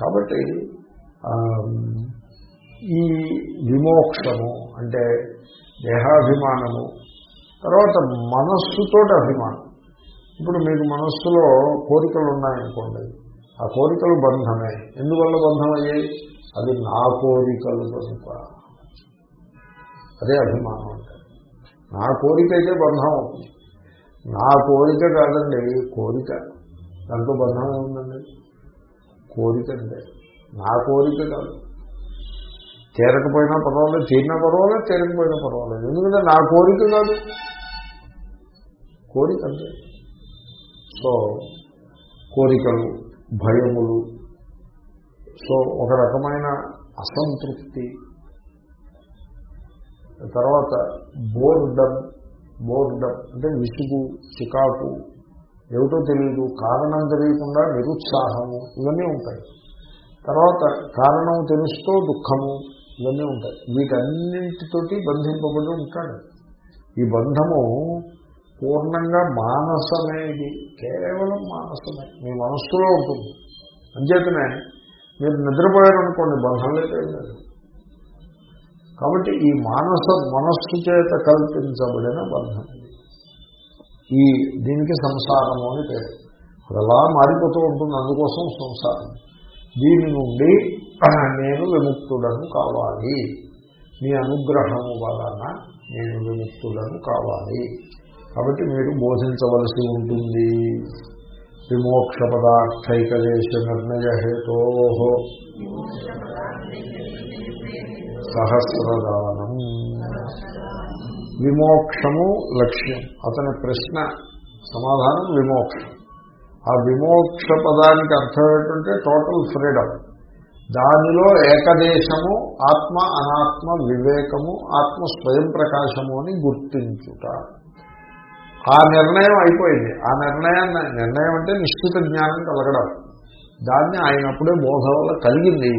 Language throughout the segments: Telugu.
కాబట్టి ఈ విమోక్షము అంటే దేహాభిమానము తర్వాత మనస్సుతో అభిమానం. ఇప్పుడు మీకు మనస్సులో కోరికలు ఉన్నాయనుకోండి ఆ కోరికలు బంధమే. ఎందువల్ల బంధం అయ్యాయి అది నా కోరికలు కనుక. అదే అభిమానం అంటే. నా కోరిక అయితే బంధం అవుతుంది. నా కోరిక కాదండి కోరిక. దాంట్లో బంధం ఏముందండి? కోరిక అంటే నా కోరిక కాదు. తీరకపోయినా పర్వాలేదు తీరినా పర్వాలేదు తీరకపోయినా పర్వాలేదు. ఎందుకంటే నా కోరిక కాదు. కోరిక అంటే సో కోరికలు భయములు సో ఒక రకమైన అసంతృప్తి. తర్వాత బోర్డమ్ బోర్డమ్ అంటే విసుగు చికాకు ఏమిటో తెలియదు కారణం తెలియకుండా నిరుత్సాహము ఇవన్నీ ఉంటాయి. తర్వాత కారణం తెలుస్తూ దుఃఖము ఇవన్నీ ఉంటాయి. వీటన్నింటితోటి బంధింపబడి ఉంటాడు. ఈ బంధము పూర్ణంగా మానసమేది కేవలం మానసమే. మీ మనస్సులో ఉంటుంది. అంచేతనే మీరు నిద్రపోయారనుకోండి బంధం లేదు. కాబట్టి ఈ మానస మనస్సు చేత కల్పించబడిన బంధం. ఈ దీనికి సంసారము అని పేరు. అది అలా మారిపోతూ ఉంటుంది. అందుకోసం సంసారం. దీని నుండి నేను విముక్తుడను కావాలి. మీ అనుగ్రహము వలన నేను విముక్తుడను కావాలి. కాబట్టి మీరు బోధించవలసి ఉంటుంది. విమోక్ష పదార్థైకదేశ నిర్ణయ హేతో. సహస్రదానం. విమోక్షము లక్ష్యం. అతని ప్రశ్న సమాధానం విమోక్షం. ఆ విమోక్ష పదానికి అర్థం ఏంటంటే టోటల్ ఫ్రీడమ్. దానిలో ఏకదేశము ఆత్మ అనాత్మ వివేకము ఆత్మ స్వయం ప్రకాశము అని గుర్తించుట. ఆ నిర్ణయం అయిపోయింది. ఆ నిర్ణయాన్ని నిర్ణయం అంటే నిశ్చిత జ్ఞానం కలగడం. దాన్ని ఆయనప్పుడే బోధ వల్ల కలిగింది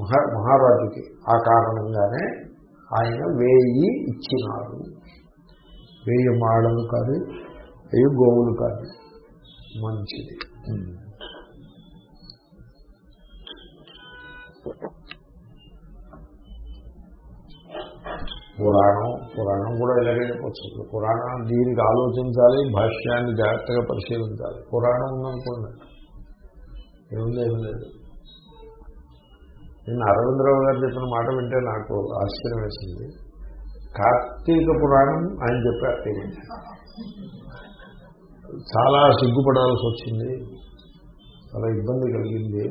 మహా మహారాజుకి. ఆ కారణంగానే ఆయన వేయి ఇచ్చినారు వేయి మాడలు కాదు వేయి గోవులు కాదు. మంచిది. పురాణం పురాణం కూడా ఇలాగే చెప్పచ్చు పురాణం దీనికి ఆలోచించాలి భాష్యాన్ని జాగ్రత్తగా పరిశీలించాలి. పురాణం ఉందనుకోండి. ఏముంది ఏం లేదు నేను అరవిందరావు గారు చెప్పిన మాట వింటే నాకు ఆశ్చర్యం వేసింది. కార్తీక పురాణం ఆయన చెప్పారు చాలా సిగ్గుపడాల్సి వచ్చింది. చాలా ఇబ్బంది కలిగింది.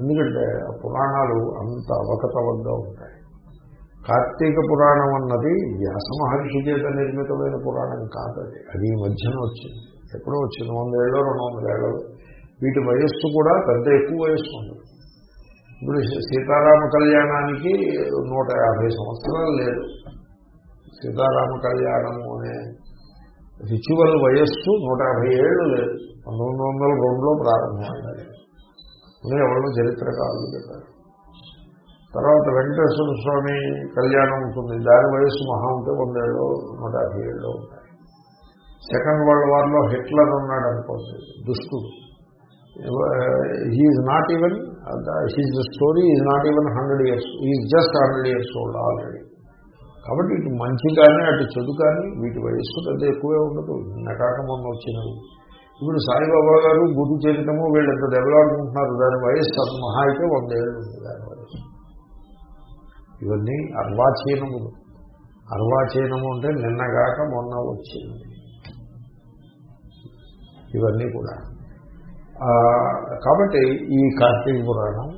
ఎందుకంటే ఆ పురాణాలు అంత అవకతవకగా ఉంటాయి. కార్తీక పురాణం అన్నది వ్యాస మహర్షి చేత నిర్మితమైన పురాణం కాదది అది. ఈ మధ్యన వచ్చింది. ఎప్పుడో వచ్చింది. వందేళ్ళు రెండు వందలేళ్ళు వీటి వయస్సు కూడా పెద్ద ఎక్కువ వయస్సు ఉండదు ఇప్పుడు సీతారామ కళ్యాణానికి నూట యాభై సంవత్సరాలు లేదు సీతారామ కళ్యాణము అనే రిచువల్ వయస్సు నూట యాభై ఏళ్ళు లేదు. పంతొమ్మిది వందల రెండులో ప్రారంభమైంది. అని ఎవరో చరిత్రకారులు చెప్పారు. తర్వాత వెంకటేశ్వర స్వామి కళ్యాణం ఉంటుంది. దాని వయస్సు మహా ఉంటే వందేళ్ళు నూట యాభై ఏళ్ళు ఉంటాయి. సెకండ్ వరల్డ్ వార్లో హిట్లర్ ఉన్నాడు అనుకోండి దుష్టుడు he not even his story is not even hundred years is just hundred years old already కాబట్టి ఇటు మంచి కానీ అటు చెడు కానీ వీటి వయస్సు పెద్ద ఎక్కువే ఉండదు. నకాక మొన్న వచ్చినవి ఇప్పుడు సాయిబాబా గారు గురు చరితము వీళ్ళు ఎంత దెబ్బలాడుకుంటున్నారు దాని వయస్సు అసలు మహా అయితే వంద ఏళ్ళు ఉంది దాని వయస్సు. ఇవన్నీ అర్వాచీనములు. అర్వాచీనము అంటే నిన్నగాక మొన్న వచ్చింది ఇవన్నీ కూడా. కాబట్టి ఈ కార్తీక పురాణం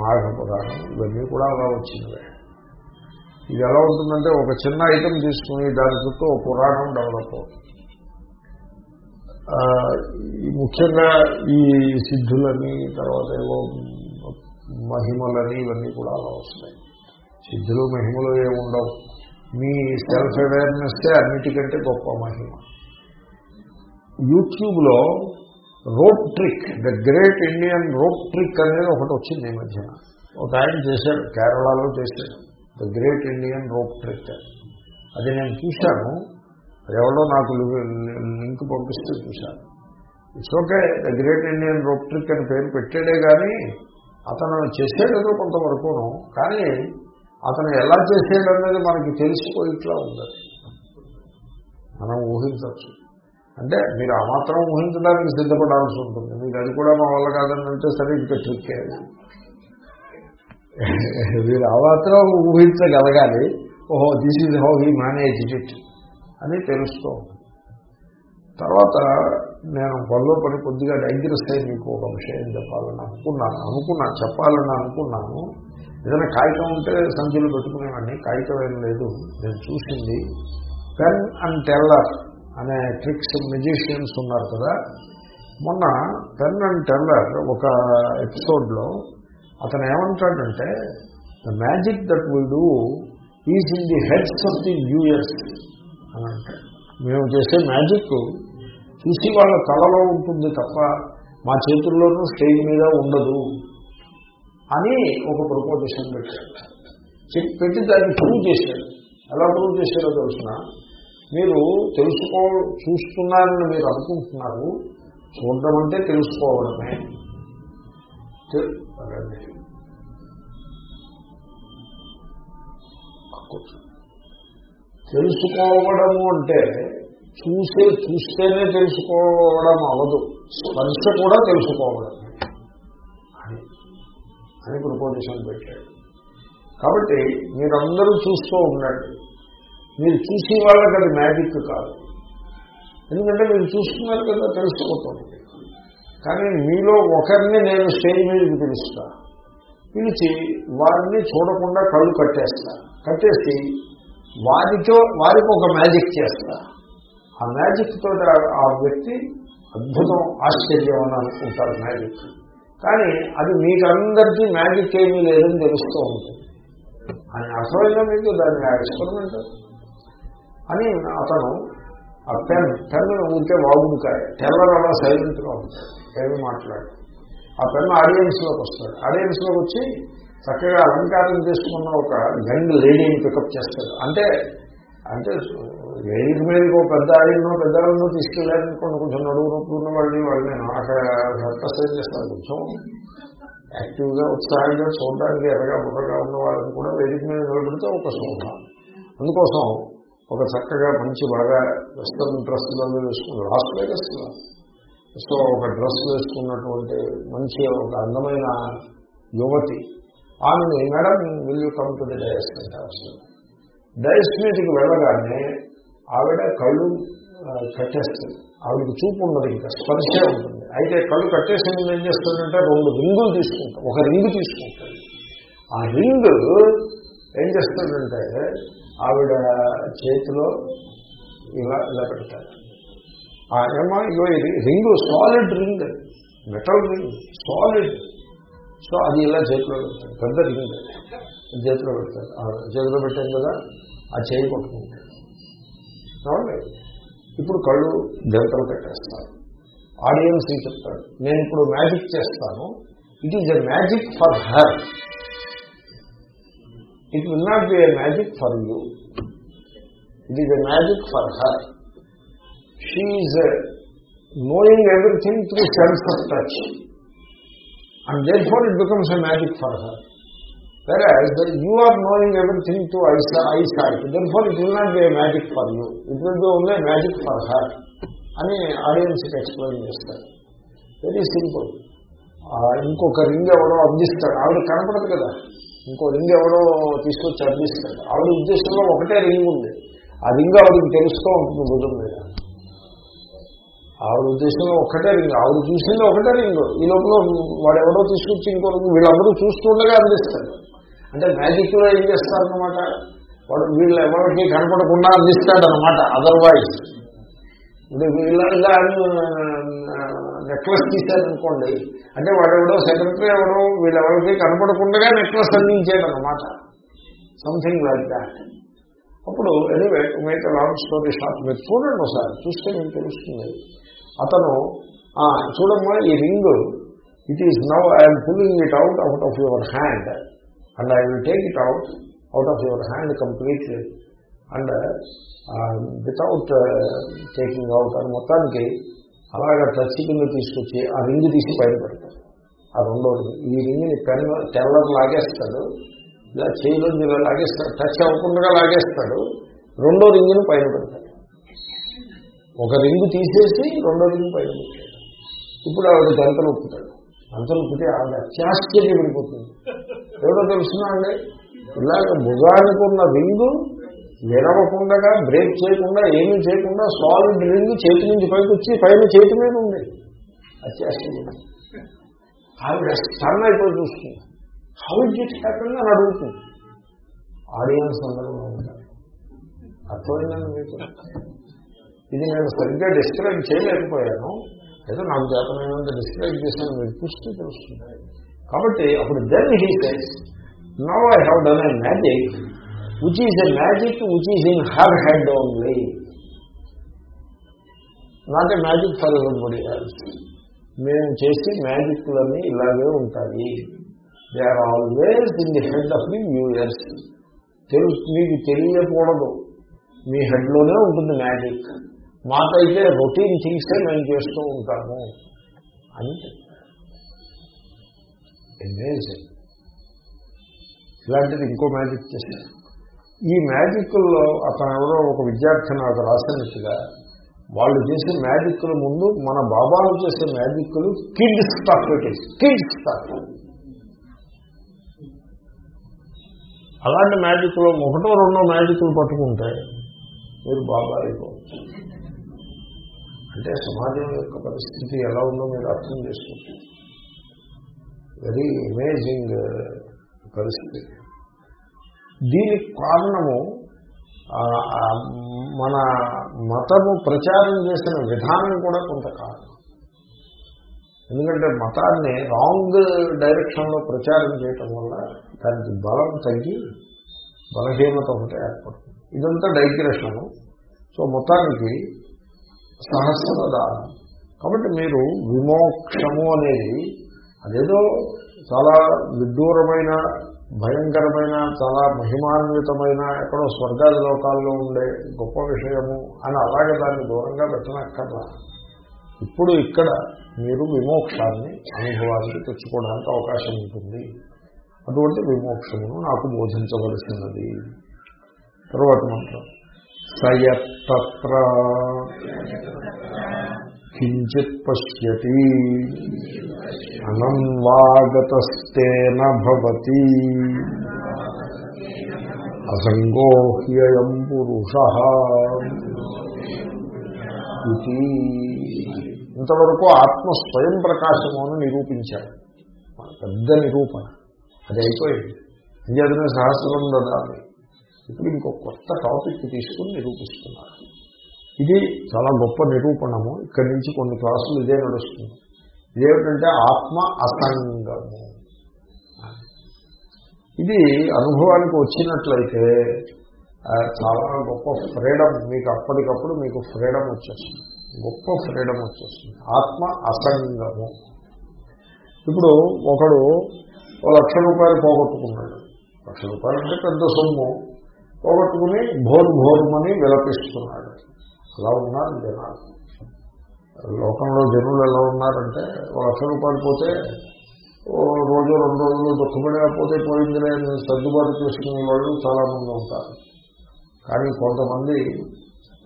మాఘ పురాణం ఇవన్నీ కూడా అలా వచ్చినవే. ఇది ఎలా ఉంటుందంటే ఒక చిన్న ఐటెం తీసుకుని దాని చుట్టూ పురాణం డెవలప్ అవుతుంది. ముఖ్యంగా ఈ సిద్ధులని తర్వాత ఏవో మహిమలని ఇవన్నీ కూడా అలా వస్తాయి సిద్ధులు మహిమలు ఏముండవు మీ సెల్ఫ్ అవేర్నెస్సే అన్నిటికంటే గొప్ప మహిమ. యూట్యూబ్లో rope trick the great Indian rope trick అనేది ఒకటి వచ్చింది ఈ మధ్యన. ఒక ఆయన చేశాడు కేరళలో చేశాడు the great Indian rope trick. అది నేను చూశాను. అది ఎవరో నాకు లింక్ పంపిస్తే చూశాను. It's okay the great Indian rope trick అని పేరు పెట్టాడే కానీ అతను చేసేదేదో కొంతవరకును కానీ అతను ఎలా చేసేదన్నది మనకి తెలిసిపోయిట్లా ఉండదు మనం ఊహించవచ్చు. అంటే మీరు ఆ మాత్రం ఊహించడానికి సిద్ధపడాల్సి ఉంటుంది. మీకు అది కూడా మా వల్ల కాదని అంటే సరే ఇంకా ట్రిక్కే మీరు ఆ మాత్రం ఊహించగలగాలి. ఓహో this is how he manage it అని తెలుస్తూ తర్వాత నేను పనిలో పని కొద్దిగా డైగ్రెస్ అయ్యి మీకు ఒక విషయం చెప్పాలని అనుకున్నాను. అనుకున్నాను చెప్పాలని అనుకున్నాను. ఏదైనా కాగితం ఉంటే సంచులు పెట్టుకునేవాడిని. కాగితం ఏం లేదు. నేను చూసింది. పెన్ అండ్ టెల్లర్ అనే ట్రిక్స్ మెజిషియన్స్ ఉన్నారు కదా. మొన్న పెన్ అండ్ టెల్లర్ ఒక ఎపిసోడ్లో అతను ఏమంటాడంటే the magic that will do is in the heads of the viewers అని అంటాడు మేము చేసే మ్యాజిక్ చూసి వాళ్ళ తలలో ఉంటుంది తప్ప మా చేతుల్లోనూ స్టేజ్ మీద ఉండదు అని ఒక ప్రపోజిషన్ పెట్టాడు. చెప్పి పెట్టి దాన్ని ప్రూవ్ చేశాడు. ఎలా ప్రూవ్ చేశారో తెలిసిన మీరు తెలుసుకో చూస్తున్నారని మీరు అనుకుంటున్నారు చూడడం అంటే తెలుసుకోవడమే తెలుసుకోవడము అంటే చూసే చూస్తేనే తెలుసుకోవడం అవదు. స్పర్శ కూడా తెలుసుకోవడం అని. అని ప్రపోజిషన్ పెట్టాడు. కాబట్టి మీరందరూ చూస్తూ ఉండండి. మీరు చూసే వాళ్ళకి అది మ్యాజిక్ కాదు. ఎందుకంటే మీరు చూస్తున్నారు కదా తెలిసిపోతుంది కానీ మీలో ఒకరిని నేను స్టేజ్ మీదకి పిలుస్తా. పిలిచి వారిని చూడకుండా కళ్ళు కట్టేస్తా. కట్టేసి వారితో వారికి ఒక మ్యాజిక్ చేస్తా. ఆ మ్యాజిక్ తోటి ఆ- వ్యక్తి అద్భుతం ఆశ్చర్యం అని అనుకుంటారు మ్యాజిక్. కానీ అది మీకందరికీ మ్యాజిక్ ఏమీ లేదని తెలుస్తూ ఉంటుంది. అని అర్థమైందా మీకు? దాన్ని ఎక్స్పెరిమెంట్? అని అతను ఆ పెన్ పెన్ ఉంటే బాగుంటాయి టెల్లర్ అలా సైలెంట్గా ఉంటాడు ఏమి మాట్లాడు ఆ పెన్ ఆడియన్స్లోకి వస్తాడు. ఆడియన్స్లోకి వచ్చి చక్కగా అలంకారం చేసుకున్న ఒక యంగ్ లేడీని పికప్ చేస్తాడు. అంటే అంటే లేడీస్ మీదకి ఒక పెద్ద ఆడియన్నో పెద్ద ఆడినో తీసుకెళ్ళారనుకోండి కొంచెం నడువు నొప్పి ఉన్న వాళ్ళని వాళ్ళని అక్కడ ఎక్సర్సైజ్ చేస్తారు కొంచెం యాక్టివ్గా ఉత్సాహంగా చూడడానికి ఎర్రగా బుర్రగా ఉన్న వాళ్ళని కూడా వేదిక మీద నిలబడితే ఒక శోభ. అందుకోసం ఒక చక్కగా మంచి బాగా వెస్టర్న్ డ్రెస్సులో వేసుకుని లాస్ వేగస్లో సో ఒక డ్రెస్ వేసుకున్నటువంటి మంచి ఒక అందమైన యువతి. ఆమెని madam will you come to the dais dais మీదకి వెళ్ళగానే ఆవిడ కళ్ళు కట్టేస్తుంది. ఆవిడకి చూపు ఉన్నది ఇంకా స్పర్శే ఉంటుంది. అయితే కళ్ళు కట్టేసి ముందు ఏం చేస్తుందంటే రెండు రింగులు తీసుకుంటాం ఒక రింగు తీసుకుంటాడు ఆ రింగు ఏం చేస్తాడంటే ఆవిడ చేతిలో ఇలా ఇలా పెడతారు ఆ ఏమో ఇగో ఇది ring solid ring metal ring solid so అది ఇలా చేతిలో పెడతారు పెద్ద రింగ్ చేతిలో పెడతారు. చేతిలో పెట్టాం కదా ఆ చేయి పట్టుకుంటాడు ఇప్పుడు కళ్ళు గంటలు పెట్టేస్తారు ఆడియన్స్ చెప్తాడు నేను ఇప్పుడు మ్యాజిక్ చేస్తాను. It is a magic for her it will not be a magic for you it is a magic for her she knowing everything through sense of touch and therefore it becomes a magic for her whereas the, you are knowing everything through eyesight, eyesight therefore it will not be a magic for you it will be only a magic for her అని ఆడియన్స్కి ఎక్స్ప్లెయిన్ చేస్తారు వెరీ సింపుల్ ఇంకొక రింగ్ ఎవడో అందిస్తాడు ఆవిడ కనపడదు కదా ఇంకో రింగ్ ఎవడో తీసుకొచ్చి అందిస్తాడు ఆవిడ ఉద్దేశంలో ఒకటే రింగ్ ఉంది. ఆ రింగ్ ఆవిడకి తెలుస్తూ ఉంటుంది భుజం మీద. ఆవిడ ఉద్దేశంలో ఒకటే రింగ్. ఆవిడ చూసింది ఒకటే రింగ్. ఈ లోపల వాడెవడో తీసుకొచ్చి ఇంకో రింగ్ వీళ్ళందరూ చూస్తుండగా అందిస్తాడు అంటే మ్యాజిక్లో ఏం చేస్తారనమాట వాడు వీళ్ళు ఎవరికి కనపడకుండా అందిస్తాడు అనమాట అదర్వైజ్ ఇప్పుడు ఇలా నెక్లెస్ తీశారనుకోండి అంటే వాడెవడో సెక్రటరీ ఎవడో వీళ్ళెవరికి కనపడకుండా నెక్లెస్ అందించాడు అనమాట సంథింగ్ లైక్ దాట్ అప్పుడు anyway make long story short మీరు చూడండి ఒకసారి చూస్తే మీకు తెలుస్తుంది. అతను చూడమ్మా ఈ ring it is now I'm pulling it out out of your hand and I will take it out out of your hand completely and without taking out అని మొత్తానికి అలాగా టచ్ కింద తీసుకొచ్చి ఆ రింగ్ తీసి పైన పెడతాడు ఆ రెండో రింగ్ ఈ రింగ్ని పెన్ తెల్లర్ లాగేస్తాడు. ఇలా చేయలో మీరు లాగేస్తాడు టచ్ అవ్వకుండా లాగేస్తాడు. రెండో రింగుని పైన పెడతాడు. ఒక రింగు తీసేసి రెండో రింగు పైన పెట్టాడు. ఇప్పుడు ఆవిడ గంటలు ఒప్పుతాడు. గంటలు ఒప్పితే ఆవిడ అత్యాశ్చర్యం పడిపోతుంది ఎవరో తెలుసునా అండి? ఇలాగ భుజానికి ఉన్న రింగు వినవకుండా బ్రేక్ చేయకుండా ఏమీ చేయకుండా సాలిడ్ రింగ్ చేతి నుంచి పైకి వచ్చి పైన చేతి మీద ఉంది. అత్యాశ్చర్యం ఆవిడ స్టన్ అయిపోయి చూస్తుంది. హౌ ఇట్ ఇట్ అని అడుగుతుంది. ఆడియన్స్ అందరూ ఉంటారు. అర్థమైందని మీకు? ఇది నేను సరిగ్గా డిస్క్రైబ్ చేయలేకపోయాను. ఏదో నాకు జాతమైనంత డిస్క్రైబ్ చేశాను మీరు చూస్తే తెలుస్తుంది. కాబట్టి అప్పుడు then he says now I have done I magic which is a magic which is in her head only not a magic for everybody else మేము చేసి మ్యాజిక్లన్నీ ఇలాగే ఉంటాయి. They are always in the head of the viewers తెలుసు మీకు తెలియకూడదు. మీ హెడ్లోనే ఉంటుంది మ్యాజిక్. మాకైతే రొటీన్ థింగ్సే మేము చేస్తూ ఉంటాము. అని ఇలాంటిది ఇంకో మ్యాజిక్ చేశారు. ఈ మ్యాజిక్లో అతను ఎవరో ఒక విద్యార్థి నాకు రాసినట్టుగా వాళ్ళు చేసే మ్యాజిక్ల ముందు మన బాబాలు చేసే మ్యాజిక్లు కిడ్ స్టఫ్ ఇట్ కిడ్ అలాంటి మ్యాజిక్లో ఒకటో రెండో మ్యాజిక్లు పట్టుకుంటే మీరు బాబా అయిపోవచ్చు. అంటే సమాజం యొక్క పరిస్థితి ఎలా ఉందో మీరు అర్థం చేసుకుంటారు వెరీ అమేజింగ్ పరిస్థితి. దీనికి కారణము మన మతము ప్రచారం చేసిన విధానం కూడా కొంత కారణం ఎందుకంటే మతాన్ని రాంగ్ డైరెక్షన్లో ప్రచారం చేయటం వల్ల దానికి బలం తగ్గి బలహీనత ఒకటి ఏర్పడుతుంది. ఇదంతా డైగ్రెషను. సో మొత్తానికి సహస్రదానం కాబట్టి మీరు విమోక్షము అనేది అదేదో చాలా విడ్డూరమైన భయంకరమైన చాలా మహిమాన్వితమైన ఎక్కడో స్వర్గాది లోకాల్లో ఉండే గొప్ప విషయము అని అలాగే దాన్ని దూరంగా పెట్టనక్కర్లా. ఇప్పుడు ఇక్కడ మీరు విమోక్షాన్ని అనుభవానికి తెచ్చుకోవడానికి అవకాశం ఉంటుంది. అటువంటి విమోక్షమును నాకు బోధించవలసినది. తర్వాత మంత్రం. సయత్ర కించిత్ పశ్యతి. అనంవాగతస్తేన భవతి. అసంగోహ్యయం పురుష. ఇది ఇంతవరకు ఆత్మ స్వయం ప్రకాశము అని నిరూపించారు. పెద్ద నిరూపణ. అది అయిపోయింది. అంచేతనే సహస్రం దాన్ని ఇప్పుడు ఇంకో కొత్త టాపిక్ తీసుకుని నిరూపిస్తున్నారు. ఇది చాలా గొప్ప నిరూపణము. ఇక్కడి నుంచి కొన్ని క్లాసులు ఇదే నడుస్తుంది. ఇదేమిటంటే ఆత్మ అసంగము. ఇది అనుభవానికి వచ్చినట్లయితే చాలా గొప్ప ఫ్రీడమ్ మీకు అప్పటికప్పుడు మీకు ఫ్రీడమ్ వచ్చేస్తుంది. గొప్ప ఫ్రీడమ్ వచ్చేస్తుంది. ఆత్మ అసంగము. ఇప్పుడు ఒకడు లక్ష రూపాయలు పోగొట్టుకున్నాడు. లక్ష రూపాయలు అంటే పెద్ద సొమ్ము. పోగొట్టుకుని భోరు భోరుమని విలపిస్తున్నాడు. అలా ఉన్నారు జనాలు? లోకంలో జనులు ఎలా ఉన్నారంటే ఓ లక్ష రూపాయలు పోతే ఓ రోజు రెండు రోజులు దుఃఖపడకపోతే పోయిందిలే సర్దుబాటు చేసుకునే వాళ్ళు చాలామంది ఉంటారు. కానీ కొంతమంది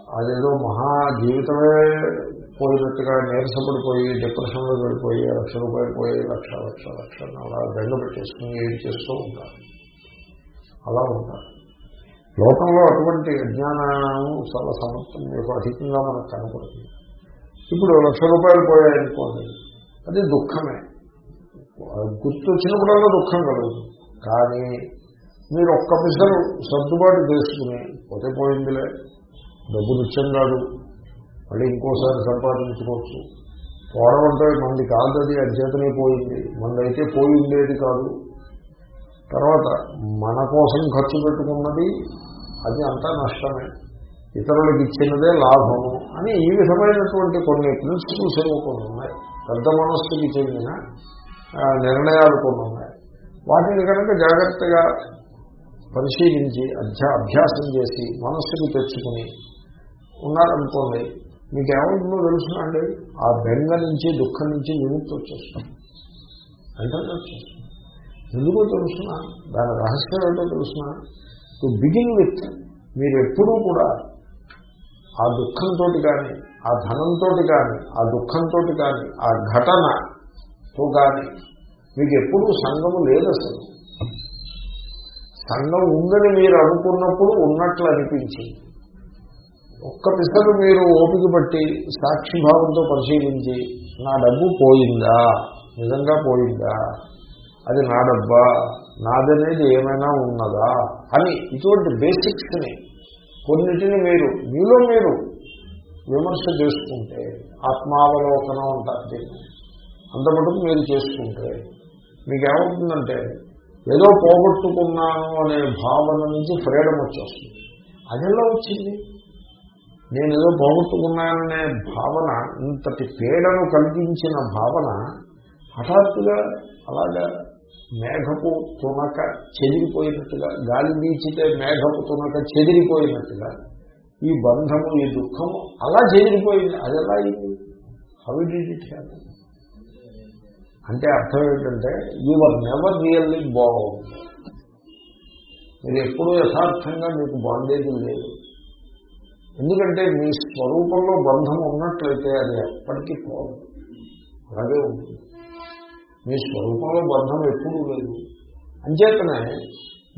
అదేదో మహా జీవితమే పోయినట్టుగా నీరసపడిపోయి డిప్రెషన్లో వెళ్ళిపోయి లక్ష రూపాయలు పోయి లక్ష లక్ష లక్ష అలా బెండ పెట్టేసుకుని ఏం చేస్తూ ఉంటారు. అలా ఉంటారు. లోకంలో అటువంటి అజ్ఞానం చాలా సమర్థం మీకు అధికంగా మనకు కనపడుతుంది. ఇప్పుడు లక్ష రూపాయలు పోయాయనుకోండి అది దుఃఖమే. గుర్తు వచ్చినప్పుడల్లా దుఃఖం కలుగుతుంది. కానీ మీరు ఒక్క పిసరు సర్దుబాటు చేసుకుని పోతే పోయిందిలే డబ్బు నిత్యం కాదు మళ్ళీ ఇంకోసారి సంపాదించుకోవచ్చు. పోవడం అంటే మంది కాదు అది అధ్యతనే పోయింది. మందైతే పోయి ఉండేది కాదు. తర్వాత మన కోసం ఖర్చు పెట్టుకున్నది అది అంతా నష్టమే. ఇతరులకు ఇచ్చినదే లాభము అని ఈ విధమైనటువంటి కొన్ని ప్రిన్సిపల్స్ కొన్ని ఉన్నాయి. పెద్ద మనస్సుకి చెందిన నిర్ణయాలు కొన్ని ఉన్నాయి. వాటిని కనుక జాగ్రత్తగా పరిశీలించి అధ్యా అభ్యాసం చేసి మనస్సుకి తెచ్చుకుని ఉన్నారనుకోండి మీకు ఏమవుతుందో తెలుసునండి ఆ బెంగ నుంచి దుఃఖం నుంచి విముక్తి వచ్చేస్తుంది. అంటే వచ్చేస్తుంది. ఎందుకో తెలుసునా? దాని రహస్యం ఏంటో తెలుసునా? టు బిగిన్ విత్ మీరు ఎప్పుడూ కూడా ఆ దుఃఖంతో కానీ ఆ ధనంతో కానీ ఆ దుఃఖంతో కానీ ఆ ఘటనతో కానీ మీకు ఎప్పుడూ సంఘము లేదు అసలు. సంఘం ఉందని మీరు అనుకున్నప్పుడు ఉన్నట్లు అనిపించింది. ఒక్క పిసరు మీరు ఓపిక పట్టి సాక్షిభావంతో పరిశీలించి నా డబ్బు పోయిందా? నిజంగా పోయిందా? అది నాడబ్బా. నాదనేది ఏమైనా ఉన్నదా? అని ఇటువంటి బేసిక్స్ని కొన్నిటిని మీరు మీలో మీరు విమర్శ చేసుకుంటే ఆత్మావలోకనం అంటారు దీన్ని అంత మటుకు మీరు చేసుకుంటే మీకు ఏమవుతుందంటే ఏదో పోగొట్టుకున్నాను అనే భావన నుంచి ఫ్రీడమ్ వచ్చేస్తుంది. అదెలా వచ్చింది? నేను ఏదో పోగొట్టుకున్నాననే భావన ఇంతటి పీడను కల్పించిన భావన హఠాత్తుగా అలాగా మేఘపు తునక చెదిరిపోయినట్టుగా గాలి వీచితే మేఘపు తునక చెదిరిపోయినట్టుగా ఈ బంధము ఈ దుఃఖము అలా చెదిరిపోయింది. అది ఎలా అయింది? హౌ డిడ్ ఇట్ హ్యాపన్ అంటే అర్థం ఏంటంటే యువర్ నెవర్ రియల్లీ బాగుంది మీరు ఎప్పుడూ యథార్థంగా మీకు బాండేజ్ లేదు. ఎందుకంటే మీ స్వరూపంలో బంధం ఉన్నట్లయితే అది ఎప్పటికీ పోదు. అలాగే ఉంటుంది. మీ స్వరూపంలో బంధం ఎప్పుడూ లేదు. అంచేతనే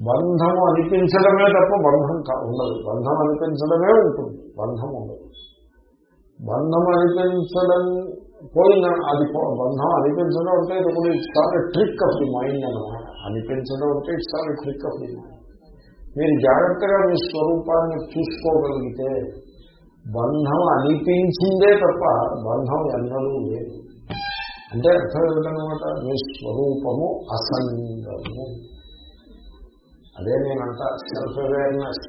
బంధము అనిపించడమే తప్ప బంధం ఉండదు. బంధం అనిపించడమే ఉంటుంది. బంధం ఉండదు. బంధం అనిపించడం పోయిన అది బంధం అనిపించడం అంటే ఇది కూడా it's trick of the mind అనమాట అనిపించడం అంటే it's all trick of the mind. మీరు జాగ్రత్తగా మీ స్వరూపాన్ని చూసుకోగలిగితే బంధం అనిపించిందే తప్ప బంధం ఎన్నడూ లేదు. అంటే అర్థం ఏమిటనమాట మీ స్వరూపము అసంగము. అదే నేనంట సెల్ఫ్ అవేర్నెస్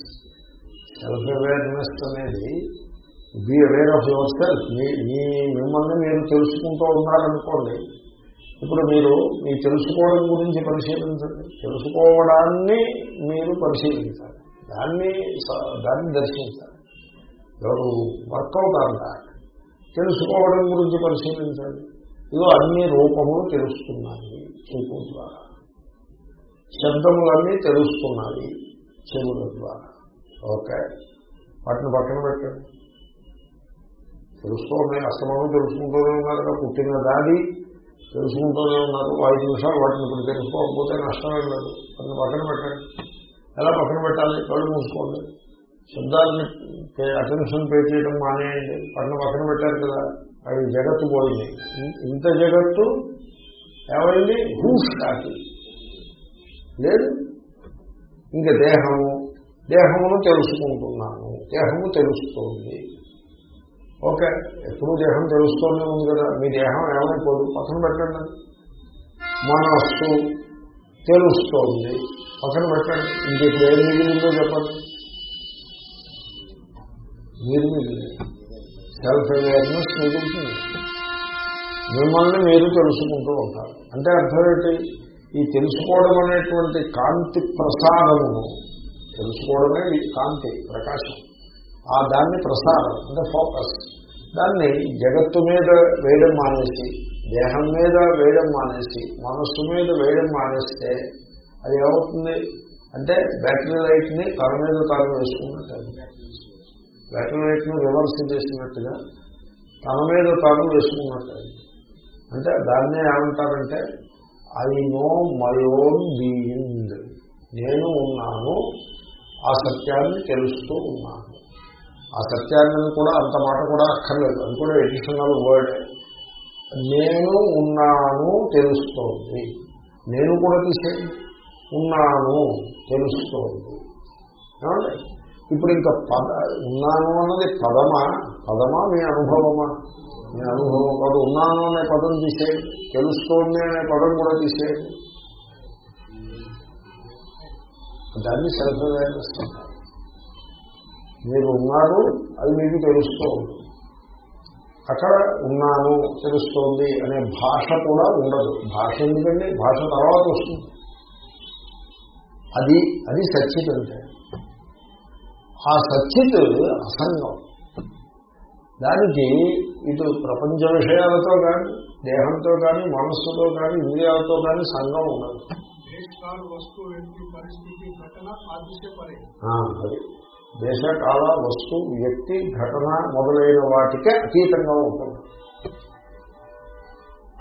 సెల్ఫ్ అవేర్నెస్ అనేది be aware of yourself మీ మీ మిమ్మల్ని మీరు తెలుసుకుంటూ ఉన్నారనుకోండి ఇప్పుడు మీరు మీ తెలుసుకోవడం గురించి పరిశీలించండి. తెలుసుకోవడాన్ని మీరు పరిశీలించాలి. దాన్ని దాన్ని దర్శించాలి. ఎవరు వర్కౌట్ అంటారు తెలుసుకోవడం గురించి పరిశీలించండి. ఇదో అన్ని రూపములు తెలుస్తున్నాయి చూపు ద్వారా. శబ్దములన్నీ తెలుస్తున్నాయి చెవుల ద్వారా. ఓకే. వాటిని పక్కన పెట్టండి. తెలుసుకోండి అస్తమానం తెలుసుకుంటూనే ఉన్నారు కదా పుట్టిన దాడి తెలుసుకుంటూనే ఉన్నారు. ఐదు నిమిషాలు వాటిని ఇప్పుడు తెలుసుకోకపోతే నష్టమే లేదు. వాటిని పక్కన పెట్టండి. ఎలా పక్కన పెట్టాలి? కళ్ళు మూసుకోండి. శబ్దాలని అటెన్షన్ పే చేయడం మానేయండి. పక్కన పక్కన పెట్టారు కదా. అవి జగత్తు పోయింది ఇం- ఇంత జగత్తు ఏమైంది హూస్ కాకి లేదు ఇంకా దేహము దేహమును తెలుసుకుంటున్నాను దేహము తెలుస్తోంది ఓకే ఎప్పుడు దేహం తెలుస్తూనే ఉంది కదా మీ దేహం ఏమైపోదు పక్కన పెట్టండి మనస్సు తెలుస్తోంది పక్కన పెట్టండి ఇంకెప్పుడు ఏం మిగిలిందో చెప్పండి మీరు మిగిలింది సెల్ఫ్ అవేర్నెస్ మిగులుతుంది మిమ్మల్ని మీరు తెలుసుకుంటూ ఉంటారు. అంటే అర్థం ఏంటి? ఈ తెలుసుకోవడం అనేటువంటి కాంతి ప్రసారము తెలుసుకోవడమే ఈ కాంతి ప్రకాశం. ఆ దాన్ని ప్రసారం అంటే ఫోకస్. దాన్ని జగత్తు మీద వేయడం మానేసి దేహం మీద వేయడం మానేసి మనస్సు మీద వేయడం మానేస్తే అది ఏమవుతుంది? అంటే బ్యాటరీ లైట్ని తన మీద తాను వేసుకున్నట్టు బ్యాటరీ రివర్స్ చేసినట్టుగా తన మీద తాను వేసుకున్నట్టు అంటే దాన్నే ఏమంటారంటే I know my own being నేను ఉన్నాను ఆ సత్యాన్ని తెలుస్తూ ఉన్నాను. ఆ సత్యాన్ని కూడా అంత మాట కూడా అక్కర్లేదు. అది కూడా ఎడిషనల్ వర్డ్ నేను ఉన్నాను తెలుస్తోంది. నేను కూడా తీసేయండి. ఉన్నాను తెలుస్తోంది. ఏమండి? ఇప్పుడు ఇంకా పద ఉన్నాను అన్నది పదమా? పదమా మీ అనుభవమా? మీ అనుభవం కాదు. ఉన్నాను అనే పదం తీసేయండి తెలుస్తోంది అనే పదం కూడా తీసేయండి దాన్ని సెల్ఫ్ అవేర్నెస్ మీరు ఉన్నారు అది మీకు తెలుస్తోంది. అక్కడ ఉన్నాను తెలుస్తోంది అనే భాష కూడా ఉండదు. భాష ఎందుకండి? భాష తర్వాత వస్తుంది. అది అది సచ్చిత్ అంటే ఆ సచ్చిత్ అసంగం. దానికి ఇటు ప్రపంచ విషయాలతో కానీ దేహంతో కానీ మనస్సుతో కానీ ఇంద్రియాలతో కానీ సంఘం ఉండదు. దేశ కాల వస్తు వ్యక్తి ఘటన మొదలైన వాటికే అతీతంగా ఉంటుంది.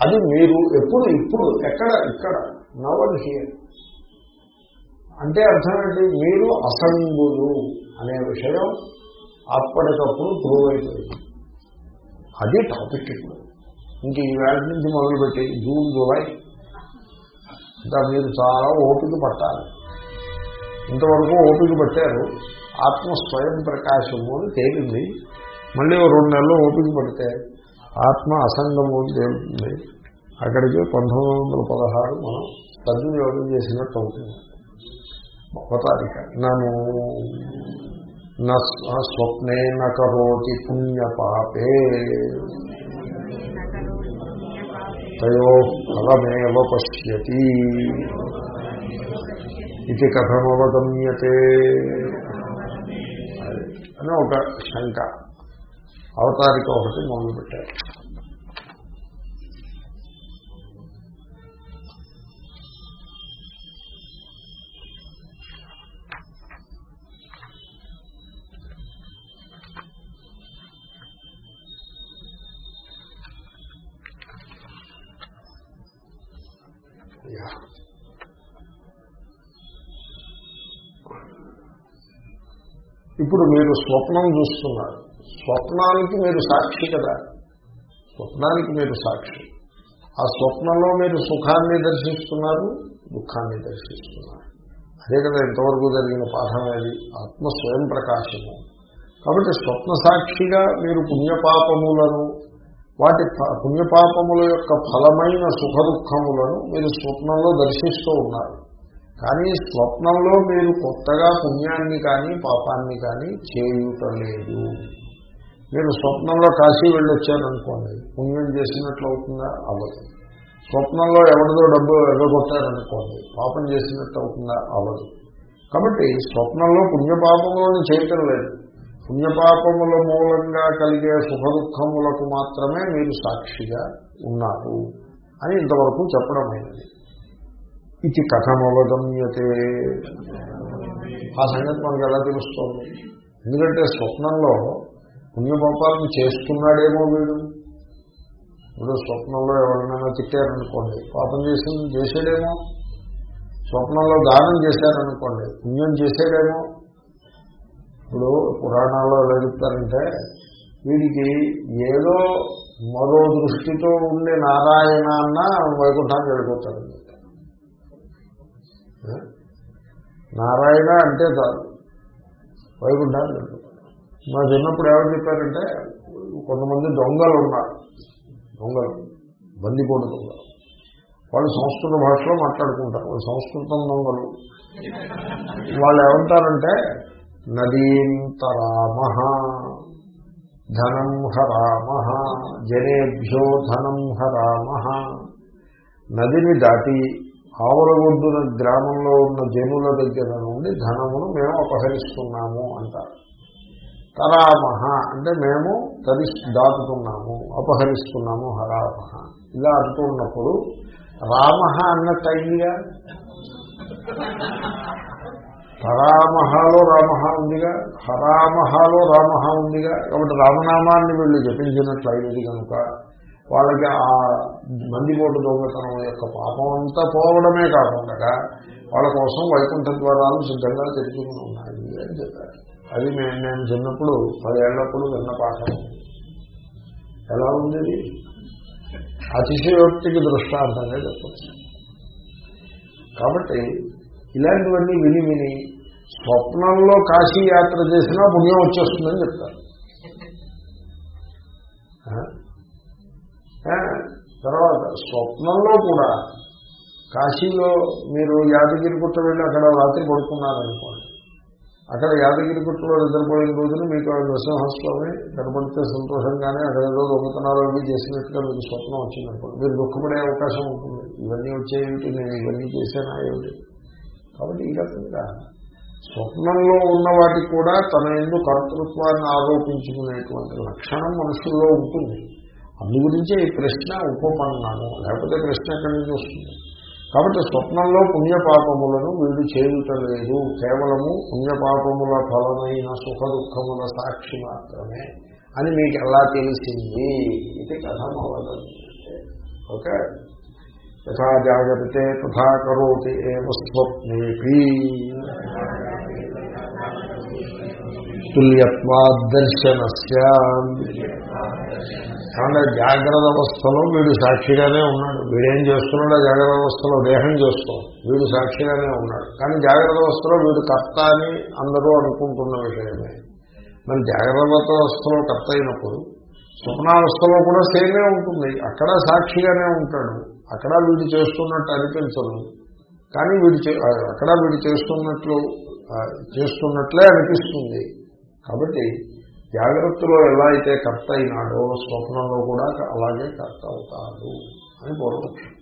అది మీరు ఎప్పుడు ఇప్పుడు ఎక్కడ ఇక్కడ నవల్ హియర్. అంటే అర్థం ఏంటి? మీరు అసంగులు అనే విషయం అప్పటికప్పుడు ప్రూవ్ అయిపోయింది. అది టాపిక్ ఇప్పుడు. ఇంక ఈ వేళ నుంచి మొదలుపెట్టి జూన్ జూలై ఇంకా మీరు చాలా ఓపిక పట్టాలి. ఇంతవరకు ఓపిక పట్టారు. ఆత్మ స్వయం ప్రకాశము అని తేలింది. మళ్ళీ రెండు నెలలు ఓపిక పడితే ఆత్మ అసంగము అని తేలుతుంది. అక్కడికి పంతొమ్మిది వందల పదహారు మనం సద్వినియోగం చేసినట్టు అవుతుంది. అవతారిక నను స్వప్నే నోతి పుణ్యపాపే. తయో ఫలమేవ పశ్యతి. ఇది కథమవగమ్యతే. అని ఒక శంక. అవతారిక ఒకటి మొదలుపెట్టారు. ఇప్పుడు మీరు స్వప్నం చూస్తున్నారు. స్వప్నానికి మీరు సాక్షి కదా. స్వప్నానికి మీరు సాక్షి. ఆ స్వప్నంలో మీరు సుఖాన్ని దర్శిస్తున్నారు దుఃఖాన్ని దర్శిస్తున్నారు. అదే కదా ఇంతవరకు జరిగిన పాఠం అది ఆత్మ స్వయం ప్రకాశము. కాబట్టి స్వప్న సాక్షిగా మీరు పుణ్యపాపములను వాటి పుణ్యపాపముల యొక్క ఫలమైన సుఖ దుఃఖములను మీరు స్వప్నంలో దర్శిస్తూ ఉన్నారు. కానీ స్వప్నంలో మీరు కొత్తగా పుణ్యాన్ని కానీ పాపాన్ని కానీ చేయుటలేదు. మీరు స్వప్నంలో కాశీ వెళ్ళొచ్చారనుకోండి పుణ్యం చేసినట్లు అవుతుందా అవ్వదు. స్వప్నంలో ఎవరిదో డబ్బు ఎగగొట్టారనుకోండి పాపం చేసినట్టు అవుతుందా అవ్వదు. కాబట్టి స్వప్నంలో పుణ్యపాపములను చేయటం లేదు. పుణ్యపాపముల మూలంగా కలిగే సుఖ దుఃఖములకు మాత్రమే మీరు సాక్షిగా ఉన్నారు అని ఇంతవరకు చెప్పడం అయినది. ఇది కథమవగమ్యతే. ఆ సంగతి మనకు ఎలా తెలుస్తోంది? ఎందుకంటే స్వప్నంలో పుణ్యపాపాలను చేస్తున్నాడేమో వీడు. ఇప్పుడు స్వప్నంలో ఎవరినైనా తిట్టారనుకోండి పాపం చేసి చేసాడేమో స్వప్నంలో దానం చేశారనుకోండి పుణ్యం చేసాడేమో ఇప్పుడు పురాణాల్లో ఎలా చెప్తారంటే వీడికి ఏదో మరో దృష్టితో ఉండే నారాయణ అన్న వైకుంఠానికి వెళ్ళిపోతాడు నారాయణ అంటే చాలు. వైకుంఠానికి వెళ్ళిపోతాడు మా చిన్నప్పుడు ఎవరు చెప్పారంటే కొంతమంది దొంగలు ఉన్నారు. దొంగలు. బందిపోటు దొంగలు. వాళ్ళు సంస్కృత భాషలో మాట్లాడుకుంటారు. వాళ్ళు సంస్కృతం దొంగలు. వాళ్ళు ఏమంటారంటే నదీంతరామ ధనం హరామ జనేభ్యో ధనం హరామ నదిని దాటి ఆవులగొడ్డున గ్రామంలో ఉన్న జనుల దగ్గర నుండి ధనమును మేము అపహరిస్తున్నాము అంటారు. తరామహ అంటే మేము తరి దాటుతున్నాము అపహరిస్తున్నాము హరామహ. ఇలా అంటున్నప్పుడు రామహ అన్నట్టయిందిగా అన్నట్టు అయిందిగా? హరామహలో ఉందిగా? హరామహలో రామహ ఉందిగా? కాబట్టి రామనామాన్ని వీళ్ళు జపించినట్లు అయింది కనుక వాళ్ళకి ఆ మందిపోటు దొంగతనం యొక్క పాపం అంతా పోవడమే కాకుండా వాళ్ళ కోసం వైకుంఠ ద్వారాలు సిద్ధంగా తెరుచుకుని ఉన్నాయి అని చెప్పారు. అది నేను నేను చిన్నప్పుడు పదేళ్ళప్పుడు విన్న పాఠం. ఎలా ఉంది అతిశయోక్తికి దృష్టాంతంగా చెప్పచ్చు. కాబట్టి ఇలాంటివన్నీ విని విని స్వప్నంలో కాశీ యాత్ర చేసినా పుణ్యం వచ్చేస్తుందని చెప్తారు. తర్వాత స్వప్నంలో కూడా కాశీలో మీరు యాదగిరి గుట్ట వెళ్ళి అక్కడ రాత్రి పడుకున్నారనుకోండి. అక్కడ యాదగిరి గుట్టలో నిద్రపోయిన రోజున మీకు ఆ నరసింహస్వామి కనపడితే సంతోషంగానే అక్కడ ఏదో దొంగతనాలు అవి చేసినట్టుగా మీకు స్వప్నం వచ్చిందనుకోండి. మీరు దుఃఖపడే అవకాశం ఉంటుంది. ఇవన్నీ వచ్చేవి నేను ఇవన్నీ చేశానా ఏమిటి? కాబట్టి ఈ రకంగా స్వప్నంలో ఉన్న వాటికి కూడా తన ఎందు కర్తృత్వాన్ని ఆరోపించుకునేటువంటి లక్షణం మనుషుల్లో ఉంటుంది. అందుగురించే ఈ ప్రశ్న ఉపపన్నాము లేకపోతే ప్రశ్న ఎక్కడి నుంచి వస్తుంది? కాబట్టి స్వప్నంలో పుణ్యపాపములను వీడు చేయుటలేదు కేవలము పుణ్యపాపముల ఫలమైన సుఖ దుఃఖముల సాక్షి మాత్రమే అని మీకు ఎలా తెలిసింది? ఇది కథం ఓకే? యథా జాగ్రత్తే తథా కరోతి ఏవ స్వప్నేపి. తుల్యత్వాదర్శనస్య. కాబట్టి జాగ్రత్త అవస్థలో వీడు సాక్షిగానే ఉన్నాడు. వీడేం చేస్తున్నాడో జాగ్రత్త అవస్థలో దేహం చేస్తాం వీడు సాక్షిగానే ఉన్నాడు. కానీ జాగ్రత్త అవస్థలో వీడు కర్త అని అందరూ అనుకుంటున్న విషయమే. మరి జాగ్రత్త అవస్థలో కర్త అయినప్పుడు స్వప్నావస్థలో కూడా సేమే ఉంటుంది. అక్కడ సాక్షిగానే ఉంటాడు. అక్కడ వీడు చేస్తున్నట్టు అనిపించదు. కానీ వీడు చే- అక్కడ వీడు చేస్తున్నట్లు చేస్తున్నట్లే అనిపిస్తుంది. కాబట్టి జాగ్రత్తలో ఎలా అయితే కర్త అయినాడో స్వప్నంలో కూడా అలాగే కర్త అవుతాడు అని పూర్వపక్షం.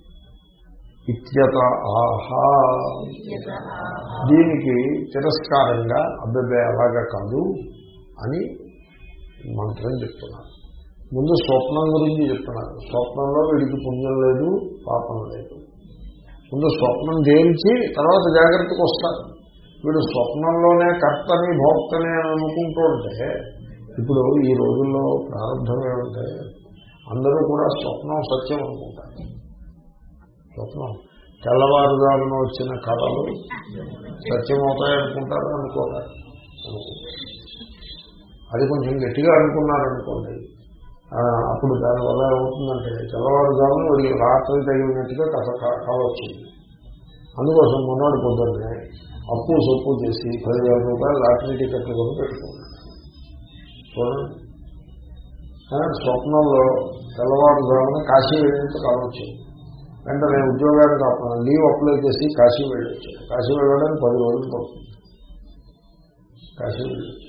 ఇత్యత ఆహా. దీనికి తిరస్కారంగా అబ్బెబ్బే అలాగా కాదు అని మంత్రం చెప్తున్నారు. ముందు స్వప్నం గురించి చెప్తున్నారు. స్వప్నంలో వీడికి పుణ్యం లేదు పాపం లేదు. ముందు స్వప్నం జయించి తర్వాత జాగ్రత్తకు వస్తారు. వీడు స్వప్నంలోనే కర్తని భోక్తని అని అనుకుంటూ ఉంటే ఇప్పుడు ఈ రోజుల్లో ప్రారంభం ఏమంటే అందరూ కూడా స్వప్నం సత్యం అనుకుంటారు. స్వప్నం. తెల్లవారుదారున వచ్చిన కథలు సత్యం అవుతాయనుకుంటారు అనుకోవాలి. అది కొంచెం గట్టిగా అనుకున్నారనుకోండి. అప్పుడు దానివల్ల ఏమవుతుందంటే తెల్లవారుజామున వీళ్ళు రాత్రి తగిలినట్టుగా కథ కావచ్చింది అందుకోసం మొన్నటి పొద్దున్నే అప్పు సొప్పు చేసి పదివేల రూపాయలు లాటరీ టికెట్లు కొని పెట్టుకున్నాడు చూడండి. ఆ, స్వప్నంలో తెల్లవారుజామున కాశీ వెళ్ళినట్టు కావచ్చు వచ్చింది. వెంటనే ఉద్యోగానికి అప్పు- లీవ్ అప్లై చేసి కాశీ వెళ్ళొచ్చు. కాశీ వెళ్ళడానికి పది రోజులు పడుతుంది. కాశీ వెళ్ళొచ్చు.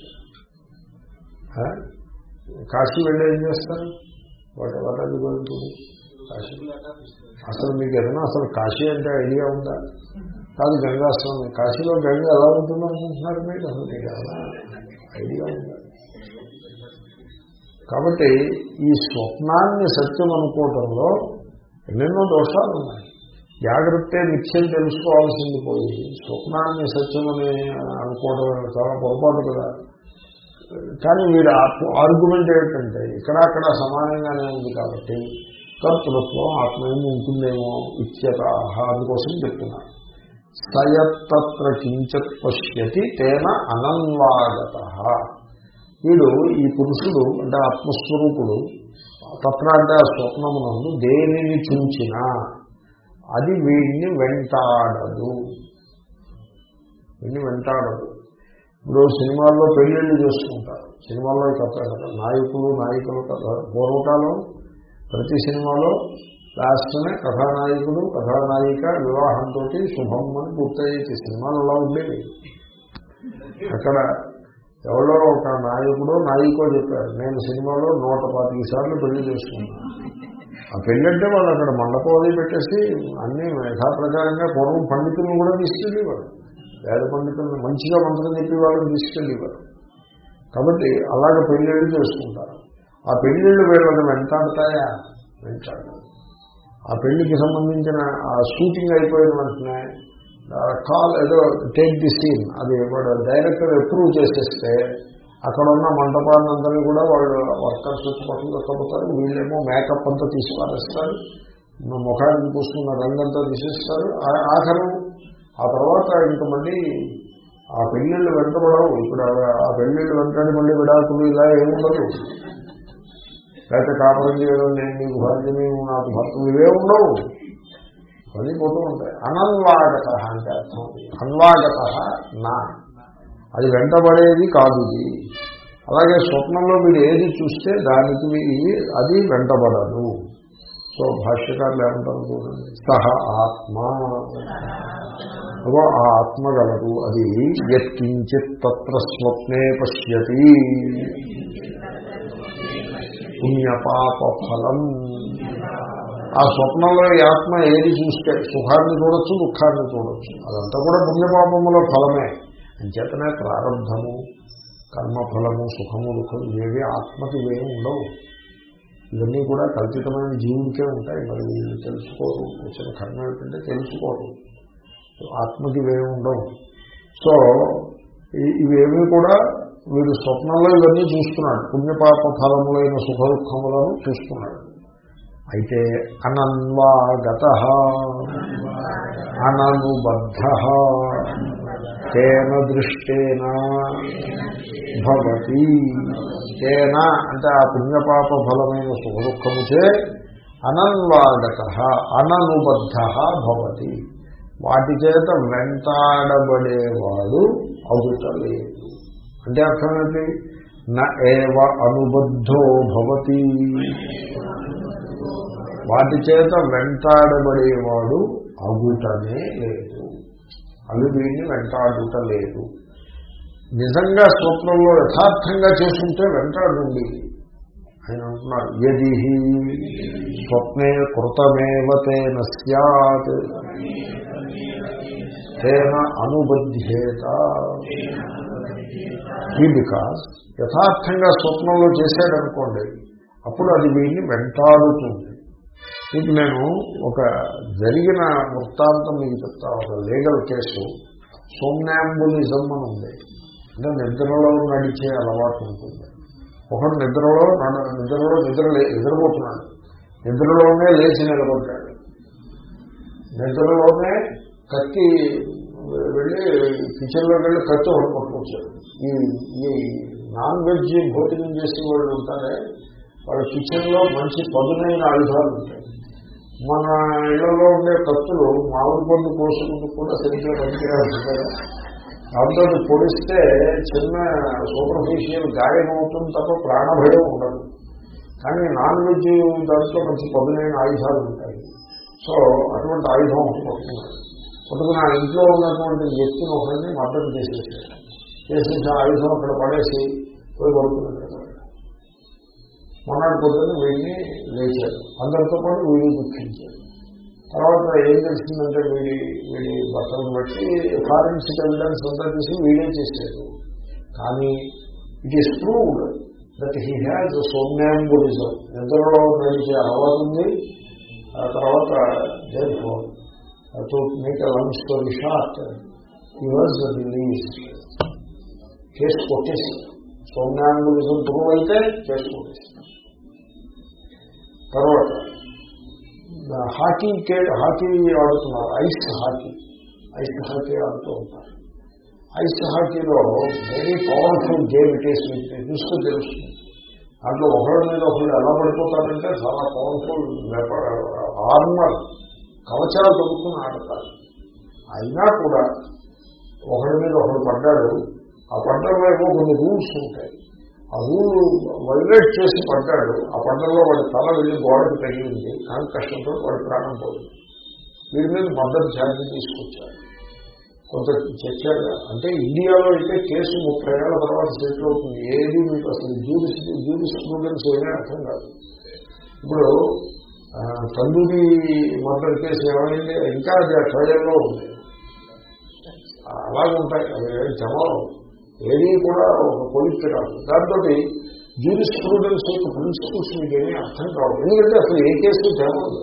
కాశీ వెళ్ళి ఏం చేస్తారు? వాటి ఎవర్ అది గోయింటుంది కాశీ. అసలు మీకు ఏదైనా అసలు కాశీ అంటే ఐడియా ఉందా? కాదు గంగాస్వామి. కాశీలో గంగ ఎలా ఉంటుందనుకుంటున్నారు మీరు? అసలు మీకు ఐడియా ఉందా? కాబట్టి ఈ స్వప్నాన్ని సత్యం అనుకోవటంలో ఎన్నెన్నో దోషాలు ఉన్నాయి. జాగ్రత్తే నిత్యం తెలుసుకోవాల్సింది పోయి స్వప్నాన్ని సత్యమని అనుకోవడం చాలా పొరపాటు కదా. కానీ వీడు ఆర్గ్యుమెంట్ ఏంటంటే ఇక్కడ అక్కడ సమానంగానే ఉంది కాబట్టి కర్తృత్వం ఆత్మయం ఉంటుందేమో ఇచ్చత అందుకోసం చెప్తున్నారు. సయత్తత్ర కించత్ పశ్యతి తేన అనన్వాగత. వీడు ఈ పురుషుడు అంటే ఆత్మస్వరూపుడు తత్ర అంటే ఆ స్వప్నమునందు దేనిని చూచినా అది వీడిని వెంటాడదు. వీడిని వెంటాడదు. ఇప్పుడు సినిమాల్లో పెళ్ళిళ్ళు చేసుకుంటారు. సినిమాల్లో ఈ కథ కదా. నాయకులు నాయకులు కథ పూర్వకాలం ప్రతి సినిమాలో లాస్ట్నే కథానాయకుడు కథానాయిక వివాహంతో శుభం అని పూర్తయ్యేది సినిమాలు అలా ఉండేవి. అక్కడ ఎవరో ఒక నాయకుడో నాయికో చెప్పారు నేను సినిమాలో నూట పాతిక సార్లు పెళ్ళి చేసుకున్నాను. ఆ పెళ్ళంటే వాళ్ళు అక్కడ మండపం అది పెట్టేసి అన్ని యథాప్రకారంగా పూర్వం పండితులను కూడా తీసుకెళ్ళేవారు. వేద పండితులను మంచిగా మంత్రం చెప్పి వాళ్ళని తీసుకెళ్ళేవారు. కాబట్టి అలాగే పెళ్ళిళ్ళు చేసుకుంటారు. ఆ పెళ్ళిళ్ళు వీళ్ళని వెంటాడతాయా వెంటాడు ఆ పెళ్ళికి సంబంధించిన ఆ షూటింగ్ అయిపోయిన వెంటనే కాల్ ఏదో టేక్ ది సీన్ అది వాడు డైరెక్టర్ అప్రూవ్ చేసేస్తే అక్కడ ఉన్న మంటపాలందరినీ కూడా వాళ్ళు వర్కర్స్ చుట్టుపక్కల పక్కన వీళ్ళేమో మేకప్ అంతా తీసుకురాస్తారు ముఖానికి పూసుకున్న రంగంతా తీసేస్తారు. ఆ- ఆఖరు ఆ తర్వాత ఇంక మళ్ళీ ఆ పెళ్ళిళ్ళు వెంటబడవు ఇప్పుడు ఆ- ఆ పెళ్ళిళ్ళు వెంటనే మళ్ళీ విడాకులు ఇలా ఏముండదు లేకపోతే కాపురం చేయడం నేను నీకు భార్యని నాకు భర్తలు ఇవే ఉండవు. మళ్ళీ పోతూ ఉంటాయి. అనన్వాగత అంటే అర్థం అన్వాగత నా. అది వెంటబడేది కాదు ఇది. అలాగే స్వప్నంలో మీరు ఏది చూస్తే దానికి అది వెంటబడదు. సో భాష్యకారులు ఏమంటారు చూడండి? సహ ఆత్మ. అగో ఆ ఆత్మ గలదు. అది ఎత్కించిత్ తత్ర స్వప్నే పశ్యతి. పుణ్యపాప ఫలం ఆ స్వప్నంలో ఈ ఆత్మ ఏది చూస్తే సుఖాన్ని చూడొచ్చు దుఃఖాన్ని చూడొచ్చు. అదంతా కూడా పుణ్యపాపముల ఫలమే. అంచేతనే ప్రారంభము కర్మఫలము సుఖము దుఃఖము ఇవేవి ఆత్మకి ఇవేమి ఉండవు. ఇవన్నీ కూడా కల్పితమైన జీవుడికే ఉంటాయి. మరి వీళ్ళు తెలుసుకోరు. వచ్చిన కర్మ ఏమిటంటే తెలుసుకోరు. ఆత్మకి ఇవేమి ఉండవు. సో ఇవేమీ కూడా వీడు స్వప్నంలో ఇవన్నీ చూస్తున్నాడు. పుణ్యపాప ఫలములైన సుఖ దుఃఖములను చూస్తున్నాడు. అయితే అనన్వాగత అననుబద్ధ తేన దృష్టేన భవతి. తేన అంటే ఆ పుణ్యపాప ఫలమైన సుఖదుఖముచే అనన్వాగత అననుబద్ధ భవతి. వాటి చేత వెంటాడబడేవాడు అవుతలేదు అంటే అర్థమేంటి న అనుబద్ధో భవతి. వాటి చేత వెంటాడబడేవాడు అగుటనే లేదు. అవి వీడిని వెంటాడుట లేదు. నిజంగా స్వప్నంలో యథార్థంగా చేసుకుంటే వెంటాడుండి. ఆయన అంటున్నారు ఎది స్వప్నే కృతమేవ తేన సత్ తేన అనుబధ్యేత. ఈ బికాస్ యథార్థంగా స్వప్నంలో చేశాడనుకోండి అప్పుడు అది వీడిని వెంటాడుతుంది. మీకు నేను ఒక జరిగిన వృత్తాంతం మీకు చెప్తా. ఒక లీగల్ కేసు సోమ్నాంబులిజం అని ఉంది. అంటే నిద్రలో నడిచే అలవాటు ఉంటుంది. ఒకడు నిద్రలో నిద్రలో నిద్ర లే- నిద్రపోతున్నాడు. నిద్రలోనే లేచి నిలబడ్డాడు. నిద్రలోనే కత్తి వెళ్ళి కిచెన్లోకి వెళ్ళి కత్తి ఒకటి పట్టుకొచ్చాడు. ఈ ఈ నాన్ వెజ్ భోజనం చేసే వాళ్ళు ఉంటారే వాళ్ళ కిచెన్లో మంచి పదునైన ఆయుధాలు ఉంటాయి. మన ఇళ్ళలో ఉండే కత్తులు మామిడి పండు కోసుకుంటూ కూడా సరిగ్గా మంచిగా ఉంటాయి దాంతో పొడిస్తే చిన్న సూపర్ఫిషియల్ గాయం అవుతుంది తప్ప ప్రాణభయం ఉండదు. కానీ నాన్ వెజ్ దాంట్లో మంచి పదునైన ఆయుధాలు ఉంటాయి. సో అటువంటి ఆయుధం ఒకటి పట్టుకున్నాడు. పట్టుకుని ఆ ఇంట్లో ఉన్నటువంటి వ్యక్తిని ఒకరిని మద్దతు చేసేసాడు. చేసేసి ఆ ఆయుధం అక్కడ పడేసి పోయి పడుకున్నాడు. మొన్నటి పొద్దున్న వీడిని లేచాడు. అందరితో పాటు వీడిని దుఃఖించాడు తర్వాత ఏం తెలిసిందంటే వీడి వీడి బట్టలను బట్టి ఫారెన్సిక్ ఎవిడెన్స్ అంతా తీసి వీడే చేశాడు. కానీ it is proved that he has somnambulism నిద్రలో నడిచే అలవాటు ఉంది? ఆ తర్వాత to make long story short he was release case కొట్టేసి సోమ్యాంబులిజం ప్రూవ్ అయితే కేసు కొట్టేసి తర్వాత హాకీ కే హాకీ ఆడుతున్నారు ఐస్ హాకీ ఐస్ హాకీ ఆడుతూ ఉంటారు. Ice హాకీలో very powerful game case is చూస్తూ తెలుస్తుంది. దాంట్లో ఒకరి మీద ఒకళ్ళు ఎలా పడిపోతారంటే చాలా పవర్ఫుల్ ఆర్మర్ కవచాలు దొరుకుతున్న ఆడతారు. అయినా కూడా ఒకరి మీద ఒకడు పడ్డాడు ఆ పడ్డంలో ఏమో కొన్ని రూల్స్ ఉంటాయి. ఆ రూల్ చేసి పడ్డాడు. ఆ పడ్డంలో వాడి తల వెళ్ళి గోడకు తగిలింది. కానీ కష్టంతో వాడి ప్రాణం పోయింది. వీడి మీద మద్దతు ఛార్జీ తీసుకొచ్చారు. కొంత చర్చ అంటే ఇండియాలో అయితే కేసు ముప్పై ఏళ్ళ తర్వాత సెటిల్ అవుతుంది. ఏది మీకు అసలు జ్యూరిస్ జ్యూరిస్ స్టూడెంట్స్ ఏమీ అర్థం కాదు. ఇప్పుడు తందూరి మర్డర్ కేసు ఏమైంది? ఇంకా ట్రయల్లో ఉంది. అలాగే ఉంటాయి. అవి జమలు. ఏది కూడా ఒక పొలిట్ రాదు దాంతో జ్యూరిస్ స్టూడెంట్స్ యొక్క ప్రిన్సిపల్స్ మీకేమీ అర్థం కావు. ఎందుకంటే అసలు ఏ కేసు జమలు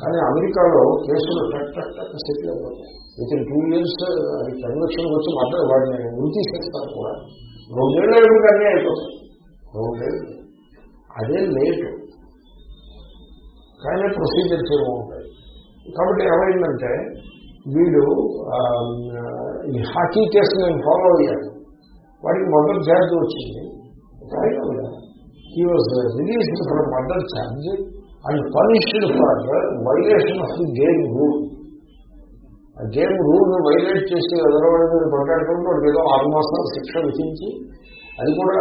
కానీ అమెరికాలో కేసులు టక్ టక్ టక్ సెటిల్ అయిపోతాయి. విత్ ఇన్ టూ ఇయర్స్ అది కన్వెక్షన్ వచ్చి మాత్రం వాడిని ఉరి చేస్తారు కూడా. రెండేళ్ళు ఏళ్ళు అన్నీ రెండేళ్ళు. అదే లేటు. కానీ ప్రొసీజర్స్ ఏమో ఉంటాయి. కాబట్టి ఏమైందంటే వీడు ఈ హాకీ కేసు నేను ఫాలో అయ్యాను. వాడికి మదర్ ఛార్జ్ వచ్చింది. He was released from murder charge and punished for violation of the game rule ఆ గేమ్ రూల్ వైలేట్ చేసి ఎదరవాడి మీద మాట్లాడుకుంటూ వాడికి ఏదో ఆరు మాసాలు శిక్ష విధించి అది కూడా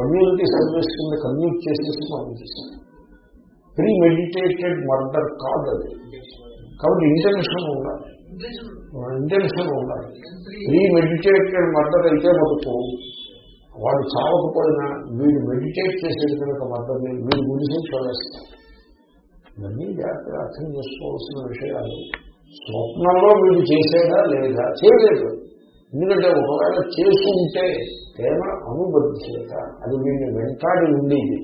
కమ్యూనిటీ సర్వీస్ కింద కమ్యూట్ చేసేసి పంపించేశారు ప్రీ మెడిటేటెడ్ మర్డర్ కాదు అది. కాబట్టి ఇంటెన్షన్ ఉండాలి. ఇంటెన్షన్ ఉండాలి. ప్రీ మెడిటేటెడ్ మర్డర్ అయితే మటుకు. వాడు చావకపోయినా వీడు మెడిటేట్ చేసేది కనుక మద్దతు వీడు గురించి చదివేస్తారు ఇవన్నీ జాగ్రత్తగా అర్థం చేసుకోవాల్సిన విషయాలు. స్వప్నంలో వీడు చేసేదా లేదా? చేయలేదు. ఎందుకంటే ఒకవేళ చేసి ఉంటే తేన అనుబద్ధత అది వీడిని వెంటాడి ఉండేది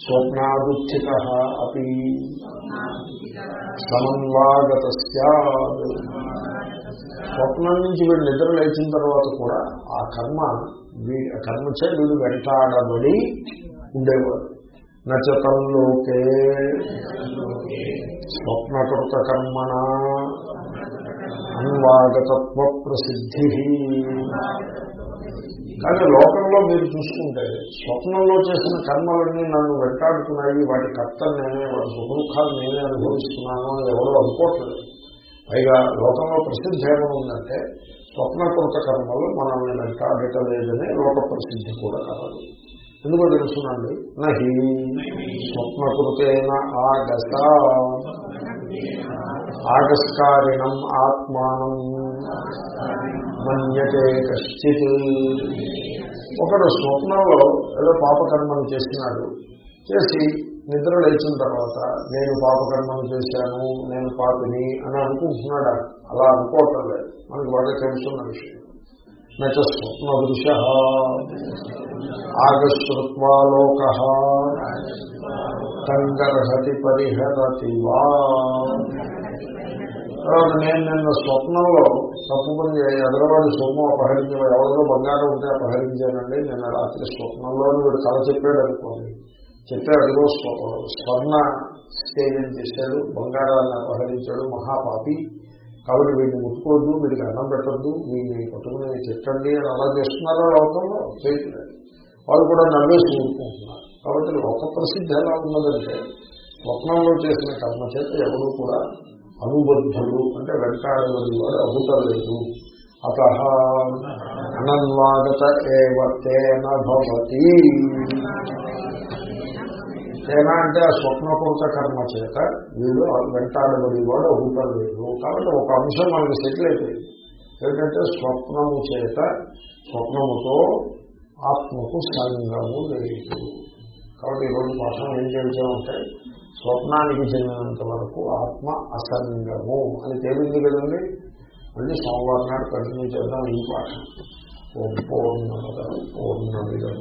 స్వప్నాదుచిత అపి. సమన్వాగత స్వప్నం నుంచి వీడు నిద్ర లేచిన తర్వాత కూడా ఆ కర్మ కర్మచే వీడు వెంటాడబడి ఉండేవాడు. నచతంలోకే స్వప్నకృత కర్మణ. అన్వాగతత్వ ప్రసిద్ధి. కానీ లోకంలో మీరు చూసుకుంటే స్వప్నంలో చేసిన కర్మలన్నీ నన్ను వెంటాడుతున్నాయి వాటి కర్త నేనే వాటి సుఖదుఖాలు నేనే అనుభవిస్తున్నాను అని ఎవరో అనుకోవట్లేదు. పైగా లోకంలో ప్రసిద్ధి ఏమైనా ఉందంటే స్వప్నకృత కర్మలు మనల్ని వెంటాడటలేదని లోక ప్రసిద్ధి కూడా కలదు ఎందుకో తెలుసునండి? నహి స్వప్నకృతేన ఆగస. ఆగస్కారిణం ఆత్మానం. మన్యతే కశ్చిత్. ఒకడు స్వప్నంలో ఏదో పాపకర్మను చేసినాడు. చేసి నిద్ర లేచిన తర్వాత నేను పాపకర్మను చేశాను నేను పాపిని అని అనుకుంటున్నాడా? అలా అనుకోవటం లేదు. మనకు బాగా తెలుసున్న విషయం. నచ స్వప్న దృశ ఆగశ్రుత్వాలోక. తంగర్హతి పరిహరతి వా. తర్వాత నేను నిన్న స్వప్నంలో తప్పు పని ఎదరవాడి సొమ్ము అపహరించే ఎవరిలో బంగారం ఉంటే అపహరించానండి. నిన్న రాత్రి స్వప్నంలో వీడు కళ చెప్పాడు అనుకోండి. చెప్పాడు అదిగో స్వ- స్వర్ణ స్టేజం చేశాడు బంగారాన్ని అపహరించాడు మహాపాపి. కాబట్టి వీడిని ముట్టుకోవద్దు వీడికి అన్నం పెట్టద్దు వీడిని పట్టుకుని తిట్టండి అని అలా చేస్తున్నారో లోకంలో? చేయట్లేదు. వాళ్ళు కూడా నవ్వేసి ఊరుకుంటున్నారు. కాబట్టి లోక ప్రసిద్ధి ఎలా ఉన్నదంటే స్వప్నంలో చేసిన కర్మ చేత ఎవరు కూడా అనుబద్ధుడు అంటే వెంటాడేవాడు వాడు అవుతలేదు అత అనన్వాగత ఏవతేన భవతి. తేనా అంటే ఆ స్వప్నపూర్త కర్మ చేత వీడు వెంటాడబడి వాడు అవుతలేదు కాబట్టి ఒక అంశం మనకి సెటిల్ అయిపోయింది. ఏంటంటే స్వప్నము చేత స్వప్నముతో ఆత్మకు సంగము లేదు. కాబట్టి ఈరోజు పాఠం ఏం చేయించామంటే స్వప్నానికి చెందినంత వరకు ఆత్మ అసంగము అని తేలింది కదండి. మళ్ళీ సోమవారం నాడు కంటిన్యూ చేద్దాం ఈ పాఠం ఓం పూర్ణమద పూర్ణమిదం.